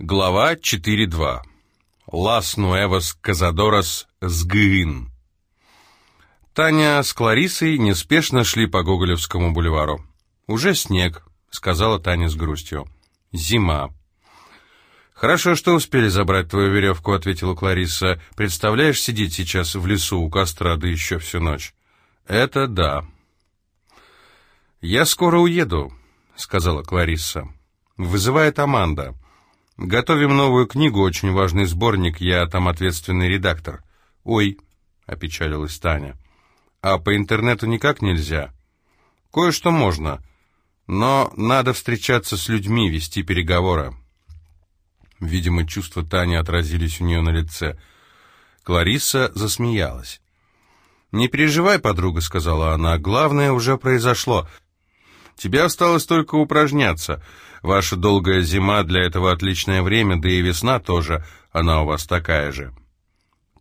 Глава 4.2. Лас Нуэвас Казадорас Сгын. Таня с Кларисой неспешно шли по Гоголевскому бульвару. «Уже снег», — сказала Таня с грустью. «Зима». «Хорошо, что успели забрать твою веревку», — ответила Клариса. «Представляешь, сидеть сейчас в лесу у костра, да еще всю ночь». «Это да». «Я скоро уеду», — сказала Клариса. «Вызывает Аманда». Готовим новую книгу, очень важный сборник, я там ответственный редактор. Ой, опечалилась Таня. А по интернету никак нельзя? Кое-что можно, но надо встречаться с людьми, вести переговоры. Видимо, чувства Тани отразились у нее на лице. Клариса засмеялась. «Не переживай, подруга», — сказала она, — «главное уже произошло. Тебе осталось только упражняться. Ваша долгая зима для этого отличное время, да и весна тоже, она у вас такая же».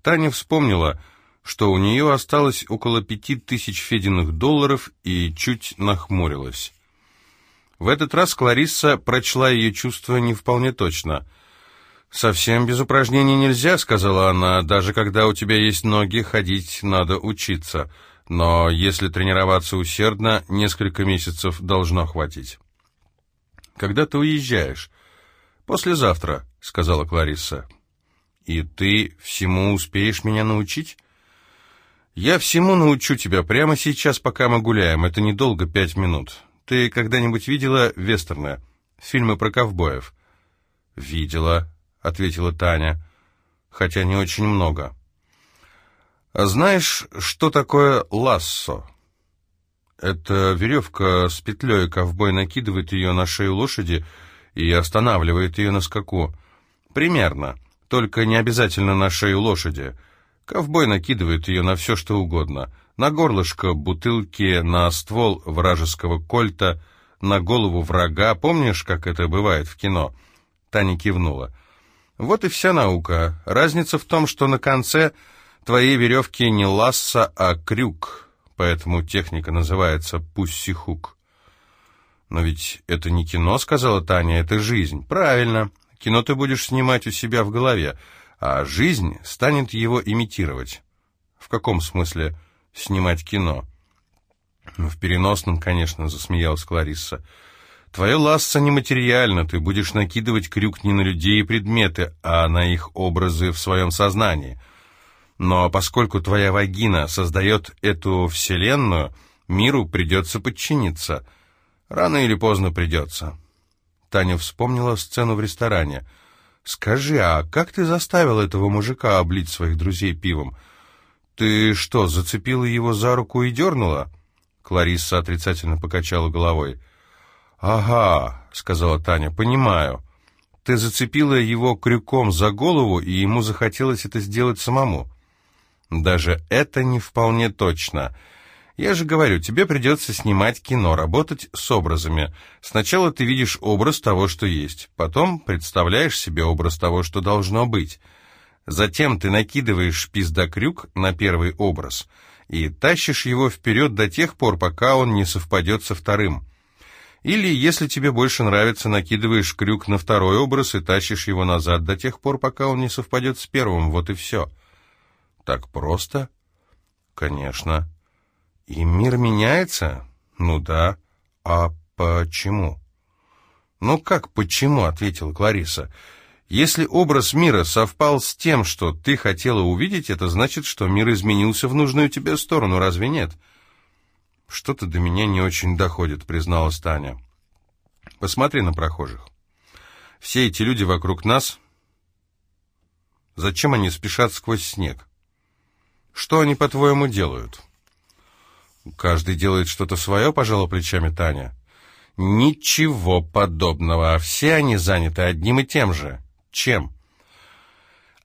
Таня вспомнила, что у нее осталось около пяти тысяч фединых долларов и чуть нахмурилась. В этот раз Кларисса прочла ее чувства не вполне точно. «Совсем без упражнений нельзя», — сказала она, — «даже когда у тебя есть ноги, ходить надо учиться но если тренироваться усердно, несколько месяцев должно хватить. «Когда ты уезжаешь?» «Послезавтра», — сказала Кларисса. «И ты всему успеешь меня научить?» «Я всему научу тебя прямо сейчас, пока мы гуляем. Это недолго, пять минут. Ты когда-нибудь видела вестерны, фильмы про ковбоев?» «Видела», — ответила Таня, — «хотя не очень много». А знаешь, что такое лассо? Это веревка с петлей, ковбой накидывает ее на шею лошади и останавливает ее на скаку. Примерно, только не обязательно на шею лошади. Ковбой накидывает ее на все, что угодно. На горлышко бутылки, на ствол вражеского кольта, на голову врага. Помнишь, как это бывает в кино? Таня кивнула. Вот и вся наука. Разница в том, что на конце Твои веревки не ласса, а крюк, поэтому техника называется пусси-хук. «Но ведь это не кино», — сказала Таня, — «это жизнь». «Правильно. Кино ты будешь снимать у себя в голове, а жизнь станет его имитировать». «В каком смысле снимать кино?» «Ну, «В переносном, конечно», — засмеялась Кларисса. «Твое ласса нематериально, ты будешь накидывать крюк не на людей и предметы, а на их образы в своем сознании». Но поскольку твоя вагина создает эту вселенную, миру придется подчиниться. Рано или поздно придется. Таня вспомнила сцену в ресторане. «Скажи, а как ты заставил этого мужика облить своих друзей пивом? Ты что, зацепила его за руку и дернула?» Кларисса отрицательно покачала головой. «Ага», — сказала Таня, — «понимаю. Ты зацепила его крюком за голову, и ему захотелось это сделать самому». Даже это не вполне точно. Я же говорю, тебе придется снимать кино, работать с образами. Сначала ты видишь образ того, что есть, потом представляешь себе образ того, что должно быть. Затем ты накидываешь пиздокрюк на первый образ и тащишь его вперед до тех пор, пока он не совпадет со вторым. Или, если тебе больше нравится, накидываешь крюк на второй образ и тащишь его назад до тех пор, пока он не совпадет с первым. Вот и все. Так просто? Конечно. И мир меняется? Ну да. А почему? Ну как почему, ответила Клариса. Если образ мира совпал с тем, что ты хотела увидеть, это значит, что мир изменился в нужную тебе сторону, разве нет? Что-то до меня не очень доходит, призналась Таня. Посмотри на прохожих. Все эти люди вокруг нас... Зачем они спешат сквозь снег? Что они, по-твоему, делают?» «Каждый делает что-то свое», — пожала плечами Таня. «Ничего подобного. Все они заняты одним и тем же. Чем?»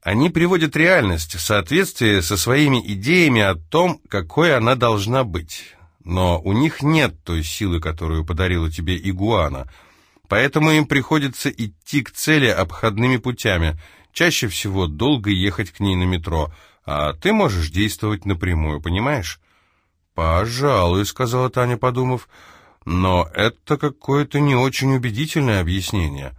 Они приводят реальность в соответствии со своими идеями о том, какой она должна быть. Но у них нет той силы, которую подарила тебе игуана, поэтому им приходится идти к цели обходными путями, чаще всего долго ехать к ней на метро — а ты можешь действовать напрямую, понимаешь? «Пожалуй», — сказала Таня, подумав, — «но это какое-то не очень убедительное объяснение.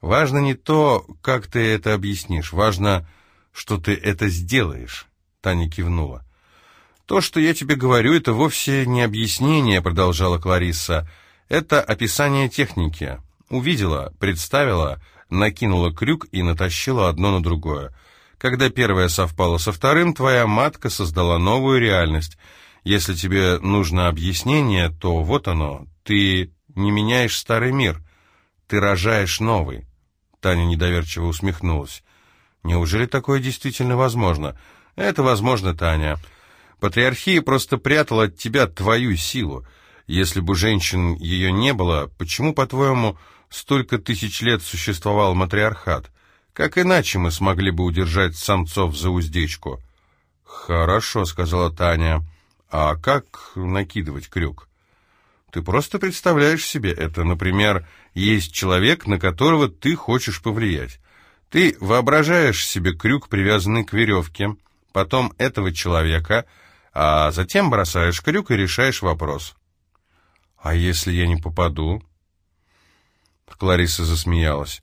Важно не то, как ты это объяснишь, важно, что ты это сделаешь. Таня кивнула. То, что я тебе говорю, это вовсе не объяснение, продолжала Кларисса. Это описание техники. Увидела, представила, накинула крюк и натащила одно на другое. Когда первое совпало со вторым, твоя матка создала новую реальность. Если тебе нужно объяснение, то вот оно. Ты не меняешь старый мир, ты рожаешь новый. Таня недоверчиво усмехнулась. Неужели такое действительно возможно? Это возможно, Таня. Патриархия просто прятала от тебя твою силу. Если бы женщин ее не было, почему, по-твоему, столько тысяч лет существовал матриархат? Как иначе мы смогли бы удержать самцов за уздечку? Хорошо, сказала Таня. А как накидывать крюк? Ты просто представляешь себе это. Например, есть человек, на которого ты хочешь повлиять. Ты воображаешь себе крюк, привязанный к веревке, потом этого человека, а затем бросаешь крюк и решаешь вопрос. «А если я не попаду?» Клариса засмеялась.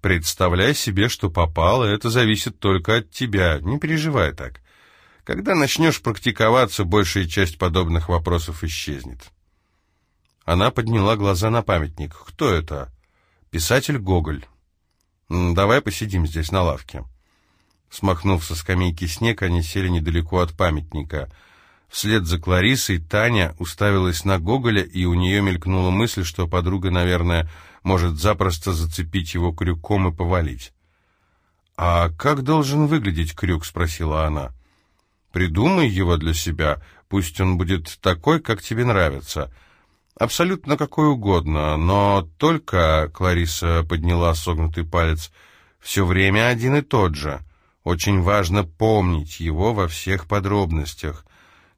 Представляй себе, что попало, это зависит только от тебя. Не переживай так. Когда начнешь практиковаться, большая часть подобных вопросов исчезнет. Она подняла глаза на памятник. Кто это? Писатель Гоголь. Давай посидим здесь на лавке. Смахнув со скамейки снег, они сели недалеко от памятника. Вслед за Кларисой Таня уставилась на Гоголя, и у нее мелькнула мысль, что подруга, наверное, может запросто зацепить его крюком и повалить. «А как должен выглядеть крюк?» — спросила она. «Придумай его для себя, пусть он будет такой, как тебе нравится. Абсолютно какой угодно, но только...» — Клариса подняла согнутый палец. «Все время один и тот же. Очень важно помнить его во всех подробностях.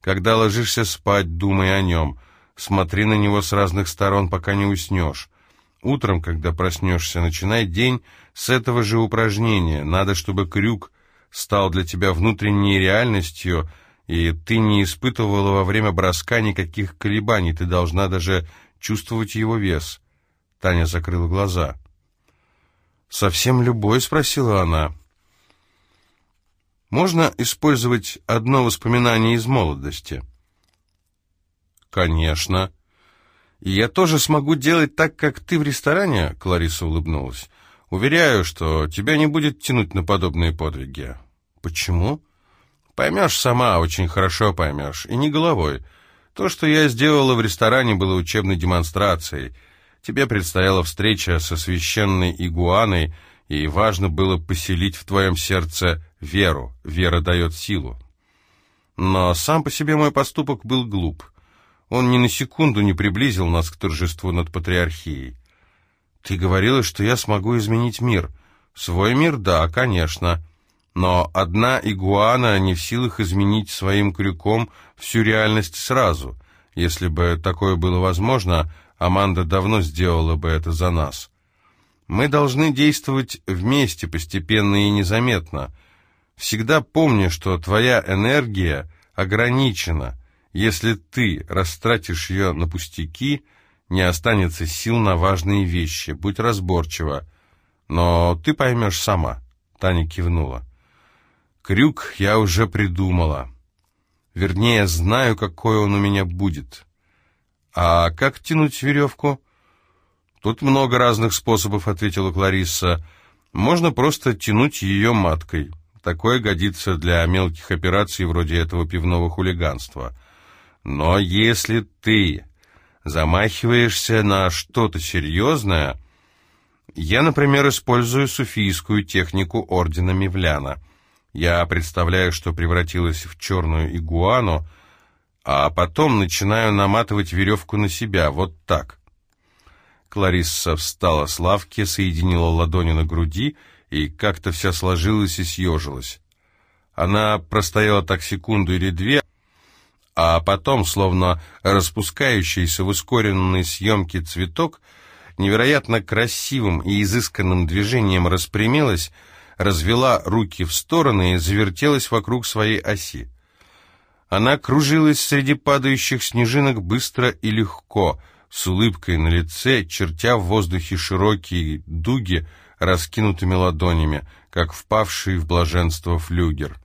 Когда ложишься спать, думай о нем. Смотри на него с разных сторон, пока не уснешь. Утром, когда проснешься, начинай день с этого же упражнения. Надо, чтобы крюк стал для тебя внутренней реальностью, и ты не испытывала во время броска никаких колебаний, ты должна даже чувствовать его вес. Таня закрыла глаза. «Совсем любой?» — спросила она. «Можно использовать одно воспоминание из молодости?» «Конечно», «И я тоже смогу делать так, как ты в ресторане?» — Клариса улыбнулась. «Уверяю, что тебя не будет тянуть на подобные подвиги». «Почему?» «Поймешь сама, очень хорошо поймешь, и не головой. То, что я сделала в ресторане, было учебной демонстрацией. Тебе предстояла встреча со священной игуаной, и важно было поселить в твоем сердце веру. Вера дает силу. Но сам по себе мой поступок был глуп». Он ни на секунду не приблизил нас к торжеству над патриархией. Ты говорила, что я смогу изменить мир. Свой мир, да, конечно. Но одна игуана не в силах изменить своим крюком всю реальность сразу. Если бы такое было возможно, Аманда давно сделала бы это за нас. Мы должны действовать вместе, постепенно и незаметно. Всегда помни, что твоя энергия ограничена, если ты растратишь ее на пустяки, не останется сил на важные вещи. Будь разборчива. Но ты поймешь сама. Таня кивнула. Крюк я уже придумала. Вернее, знаю, какой он у меня будет. А как тянуть веревку? Тут много разных способов, ответила Кларисса. Можно просто тянуть ее маткой. Такое годится для мелких операций вроде этого пивного хулиганства. Но если ты замахиваешься на что-то серьезное... Я, например, использую суфийскую технику ордена Мивляна. Я представляю, что превратилась в черную игуану, а потом начинаю наматывать веревку на себя, вот так. Кларисса встала с лавки, соединила ладони на груди и как-то вся сложилась и съежилась. Она простояла так секунду или две, а потом, словно распускающийся в ускоренной съемке цветок, невероятно красивым и изысканным движением распрямилась, развела руки в стороны и завертелась вокруг своей оси. Она кружилась среди падающих снежинок быстро и легко, с улыбкой на лице, чертя в воздухе широкие дуги, раскинутыми ладонями, как впавший в блаженство флюгер.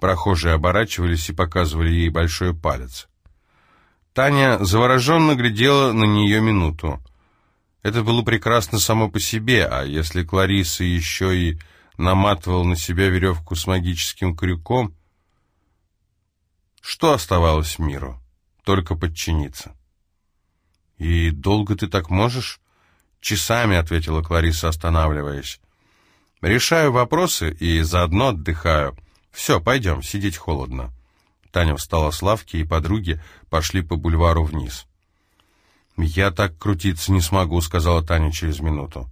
Прохожие оборачивались и показывали ей большой палец. Таня завороженно глядела на нее минуту. Это было прекрасно само по себе, а если Клариса еще и наматывал на себя веревку с магическим крюком, что оставалось миру? Только подчиниться. «И долго ты так можешь?» «Часами», — ответила Клариса, останавливаясь. «Решаю вопросы и заодно отдыхаю. Все, пойдем, сидеть холодно». Таня встала с лавки, и подруги пошли по бульвару вниз. «Я так крутиться не смогу», — сказала Таня через минуту.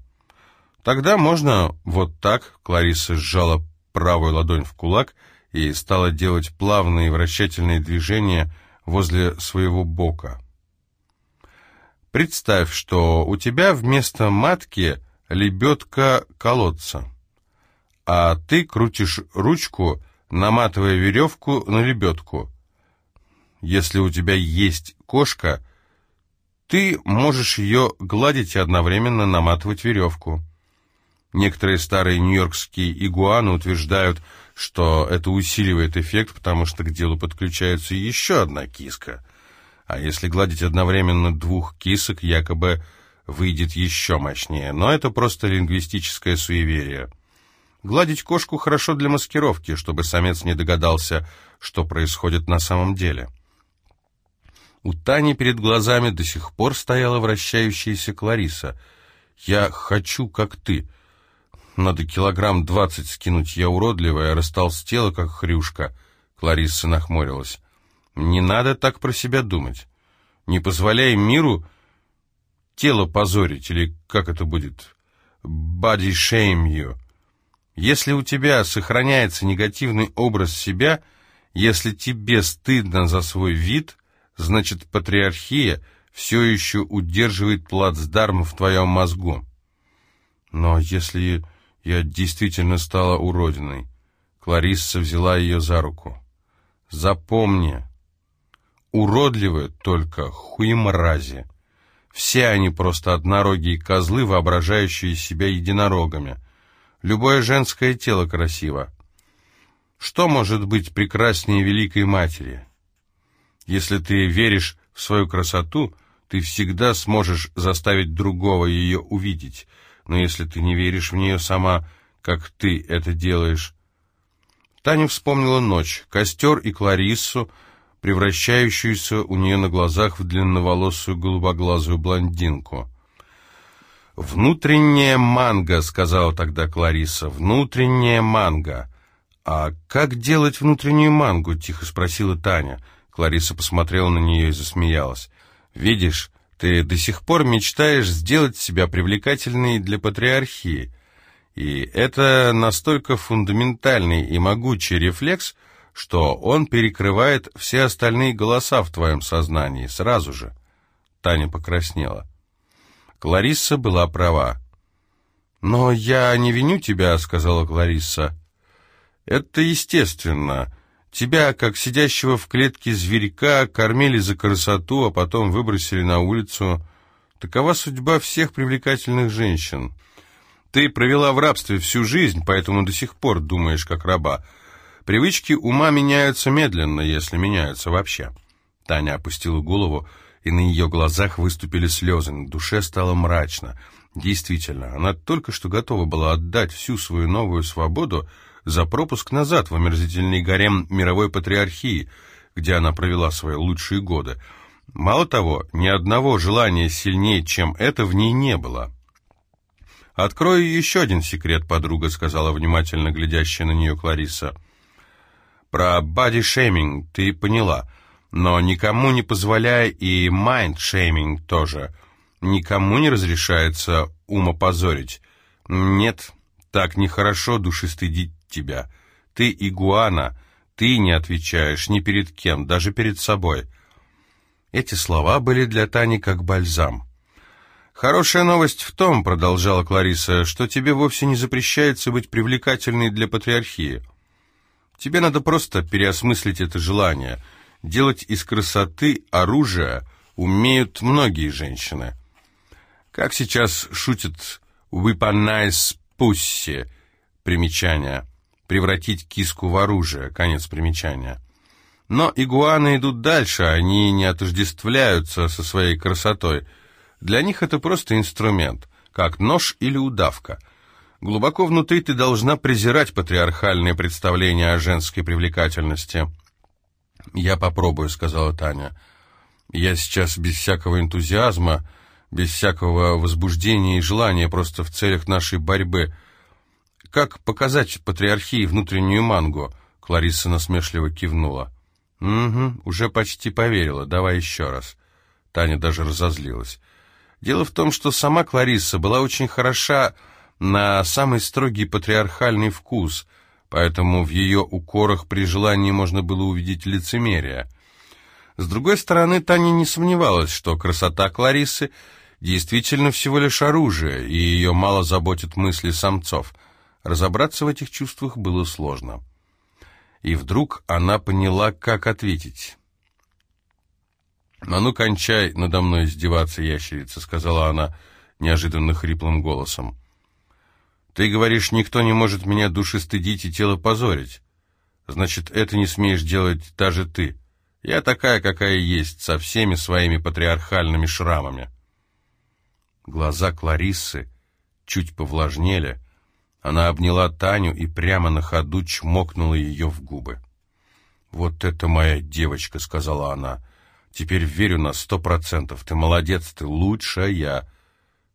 «Тогда можно вот так», — Клариса сжала правую ладонь в кулак и стала делать плавные вращательные движения возле своего бока. Представь, что у тебя вместо матки лебедка колодца, а ты крутишь ручку, наматывая веревку на лебедку. Если у тебя есть кошка, ты можешь ее гладить и одновременно наматывать веревку. Некоторые старые нью-йоркские игуаны утверждают, что это усиливает эффект, потому что к делу подключается еще одна киска — а если гладить одновременно двух кисок, якобы выйдет еще мощнее. Но это просто лингвистическое суеверие. Гладить кошку хорошо для маскировки, чтобы самец не догадался, что происходит на самом деле. У Тани перед глазами до сих пор стояла вращающаяся Клариса. «Я хочу, как ты. Надо килограмм двадцать скинуть, я уродливая, растолстела, как хрюшка». Клариса нахмурилась. Не надо так про себя думать. Не позволяй миру тело позорить, или как это будет, body shame you. Если у тебя сохраняется негативный образ себя, если тебе стыдно за свой вид, значит патриархия все еще удерживает плацдарм в твоем мозгу. Но если я действительно стала уродиной, Кларисса взяла ее за руку. Запомни, уродливы только хуемрази. Все они просто однорогие козлы, воображающие себя единорогами. Любое женское тело красиво. Что может быть прекраснее Великой Матери? Если ты веришь в свою красоту, ты всегда сможешь заставить другого ее увидеть. Но если ты не веришь в нее сама, как ты это делаешь... Таня вспомнила ночь, костер и Клариссу, превращающуюся у нее на глазах в длинноволосую голубоглазую блондинку. «Внутренняя манга», — сказала тогда Клариса, — «внутренняя манга». «А как делать внутреннюю мангу?» — тихо спросила Таня. Клариса посмотрела на нее и засмеялась. «Видишь, ты до сих пор мечтаешь сделать себя привлекательной для патриархии. И это настолько фундаментальный и могучий рефлекс — что он перекрывает все остальные голоса в твоем сознании сразу же. Таня покраснела. Кларисса была права. «Но я не виню тебя», — сказала Кларисса. «Это естественно. Тебя, как сидящего в клетке зверька, кормили за красоту, а потом выбросили на улицу. Такова судьба всех привлекательных женщин. Ты провела в рабстве всю жизнь, поэтому до сих пор думаешь как раба. Привычки ума меняются медленно, если меняются вообще. Таня опустила голову, и на ее глазах выступили слезы, на душе стало мрачно. Действительно, она только что готова была отдать всю свою новую свободу за пропуск назад в омерзительный гарем мировой патриархии, где она провела свои лучшие годы. Мало того, ни одного желания сильнее, чем это, в ней не было. «Открою еще один секрет, подруга», — сказала внимательно глядящая на нее Клариса. Про body-shaming ты поняла, но никому не позволяй и mind-shaming тоже. Никому не разрешается умопозорить. Нет, так нехорошо души стыдить тебя. Ты игуана, ты не отвечаешь ни перед кем, даже перед собой. Эти слова были для Тани как бальзам. «Хорошая новость в том, — продолжала Клариса, — что тебе вовсе не запрещается быть привлекательной для патриархии». Тебе надо просто переосмыслить это желание. Делать из красоты оружие умеют многие женщины. Как сейчас шутят «weaponize Пусси. Примечание. Превратить киску в оружие. Конец примечания. Но игуаны идут дальше, они не отождествляются со своей красотой. Для них это просто инструмент, как нож или удавка. Глубоко внутри ты должна презирать патриархальные представления о женской привлекательности. «Я попробую», — сказала Таня. «Я сейчас без всякого энтузиазма, без всякого возбуждения и желания, просто в целях нашей борьбы. Как показать патриархии внутреннюю мангу?» Клариса насмешливо кивнула. «Угу, уже почти поверила. Давай еще раз». Таня даже разозлилась. Дело в том, что сама Клариса была очень хороша на самый строгий патриархальный вкус, поэтому в ее укорах при желании можно было увидеть лицемерие. С другой стороны, Таня не сомневалась, что красота Кларисы действительно всего лишь оружие, и ее мало заботят мысли самцов. Разобраться в этих чувствах было сложно. И вдруг она поняла, как ответить. «А ну, кончай надо мной издеваться, ящерица», — сказала она неожиданно хриплым голосом. Ты говоришь, никто не может меня души стыдить и тело позорить. Значит, это не смеешь делать даже ты. Я такая, какая есть, со всеми своими патриархальными шрамами. Глаза Клариссы чуть повлажнели. Она обняла Таню и прямо на ходу чмокнула ее в губы. «Вот это моя девочка», — сказала она. «Теперь верю на сто процентов. Ты молодец, ты лучшая.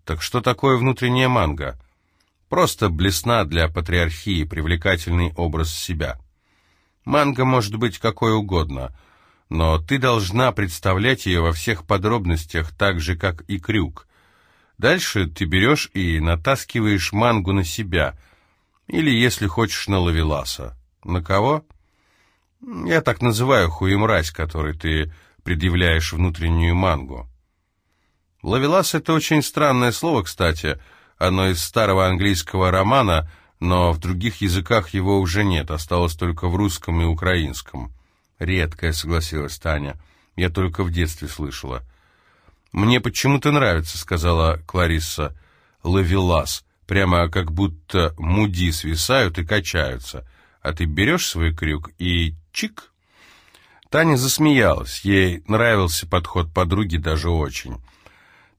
Так что такое внутренняя манга?» Просто блесна для патриархии, привлекательный образ себя. Манга может быть какой угодно, но ты должна представлять ее во всех подробностях, так же, как и крюк. Дальше ты берешь и натаскиваешь мангу на себя, или, если хочешь, на лавеласа. На кого? Я так называю хуемразь, который ты предъявляешь внутреннюю мангу. Лавелас — это очень странное слово, кстати — оно из старого английского романа, но в других языках его уже нет, осталось только в русском и украинском. Редкое, согласилась Таня. Я только в детстве слышала. «Мне почему-то нравится», — сказала Кларисса. «Лавелас. Прямо как будто муди свисают и качаются. А ты берешь свой крюк и чик». Таня засмеялась. Ей нравился подход подруги даже очень.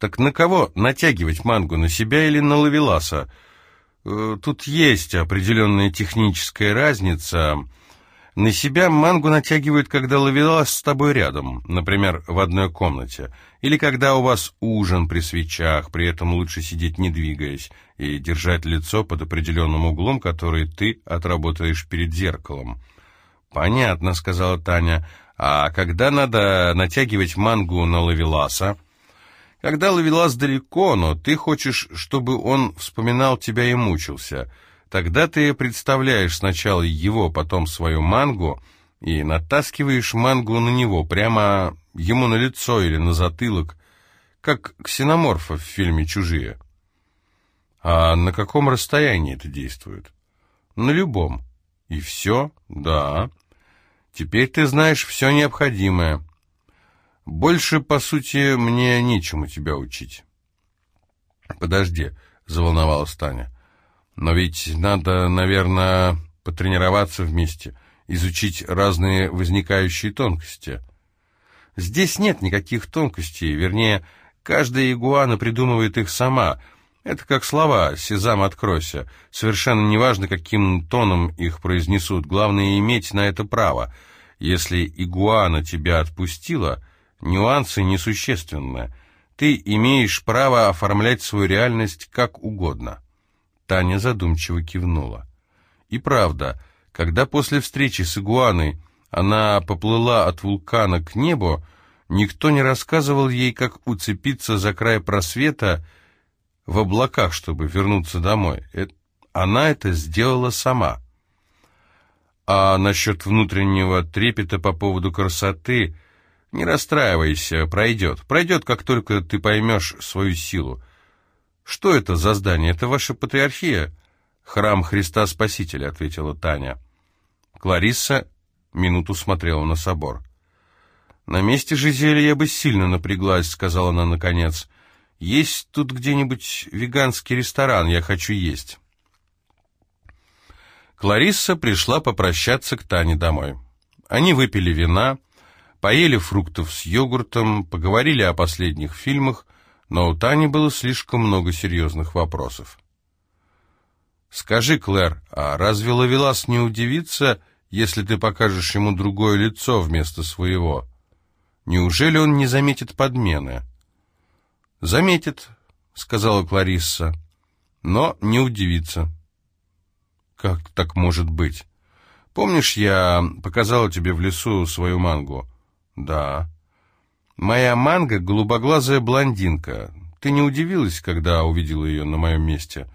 Так на кого натягивать мангу, на себя или на Лавеласа? Э, тут есть определенная техническая разница. На себя мангу натягивают, когда Лавелас с тобой рядом, например, в одной комнате, или когда у вас ужин при свечах, при этом лучше сидеть не двигаясь и держать лицо под определенным углом, который ты отработаешь перед зеркалом. «Понятно», — сказала Таня. «А когда надо натягивать мангу на Лавеласа?» Когда Лавелас далеко, но ты хочешь, чтобы он вспоминал тебя и мучился, тогда ты представляешь сначала его, потом свою мангу и натаскиваешь мангу на него, прямо ему на лицо или на затылок, как ксеноморфа в фильме «Чужие». А на каком расстоянии это действует? На любом. И все? Да. Теперь ты знаешь все необходимое. Больше, по сути, мне нечему тебя учить. Подожди, заволновалась Таня. Но ведь надо, наверное, потренироваться вместе, изучить разные возникающие тонкости. Здесь нет никаких тонкостей, вернее, каждая игуана придумывает их сама. Это как слова «Сезам, откройся». Совершенно неважно, каким тоном их произнесут, главное иметь на это право. Если игуана тебя отпустила Нюансы несущественны. Ты имеешь право оформлять свою реальность как угодно. Таня задумчиво кивнула. И правда, когда после встречи с игуаной она поплыла от вулкана к небу, никто не рассказывал ей, как уцепиться за край просвета в облаках, чтобы вернуться домой. Она это сделала сама. А насчет внутреннего трепета по поводу красоты не расстраивайся, пройдет. Пройдет, как только ты поймешь свою силу. Что это за здание? Это ваша патриархия? Храм Христа Спасителя, ответила Таня. Кларисса минуту смотрела на собор. «На месте Жизели я бы сильно напряглась», — сказала она наконец. «Есть тут где-нибудь веганский ресторан, я хочу есть». Кларисса пришла попрощаться к Тане домой. Они выпили вина, поели фруктов с йогуртом, поговорили о последних фильмах, но у Тани было слишком много серьезных вопросов. «Скажи, Клэр, а разве Лавелас не удивится, если ты покажешь ему другое лицо вместо своего? Неужели он не заметит подмены?» «Заметит», — сказала Кларисса, — «но не удивится». «Как так может быть? Помнишь, я показала тебе в лесу свою мангу?» «Да». «Моя манга — голубоглазая блондинка. Ты не удивилась, когда увидела ее на моем месте?»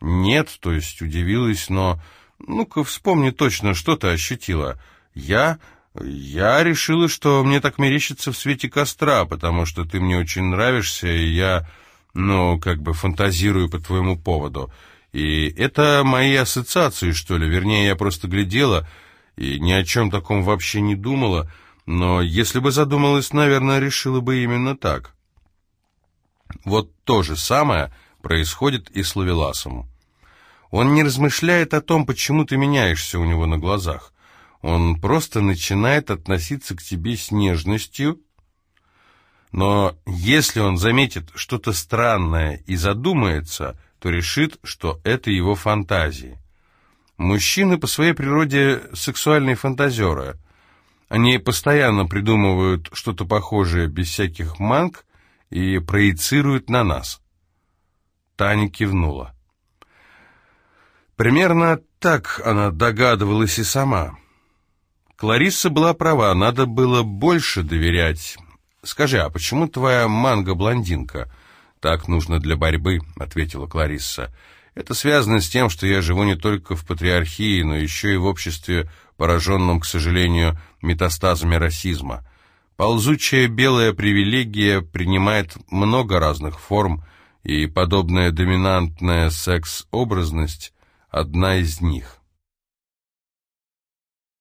«Нет, то есть удивилась, но... Ну-ка, вспомни точно, что ты ощутила. Я... Я решила, что мне так мерещится в свете костра, потому что ты мне очень нравишься, и я, ну, как бы фантазирую по твоему поводу. И это мои ассоциации, что ли, вернее, я просто глядела и ни о чем таком вообще не думала, но если бы задумалась, наверное, решила бы именно так. Вот то же самое происходит и с Лавеласом. Он не размышляет о том, почему ты меняешься у него на глазах. Он просто начинает относиться к тебе с нежностью, но если он заметит что-то странное и задумается, то решит, что это его фантазии. Мужчины по своей природе сексуальные фантазеры. Они постоянно придумывают что-то похожее без всяких манг и проецируют на нас. Таня кивнула. Примерно так она догадывалась и сама. Кларисса была права, надо было больше доверять. «Скажи, а почему твоя манга-блондинка?» «Так нужно для борьбы», — ответила Кларисса. «Это связано с тем, что я живу не только в патриархии, но еще и в обществе, пораженном, к сожалению, метастазами расизма. Ползучая белая привилегия принимает много разных форм, и подобная доминантная секс-образность одна из них.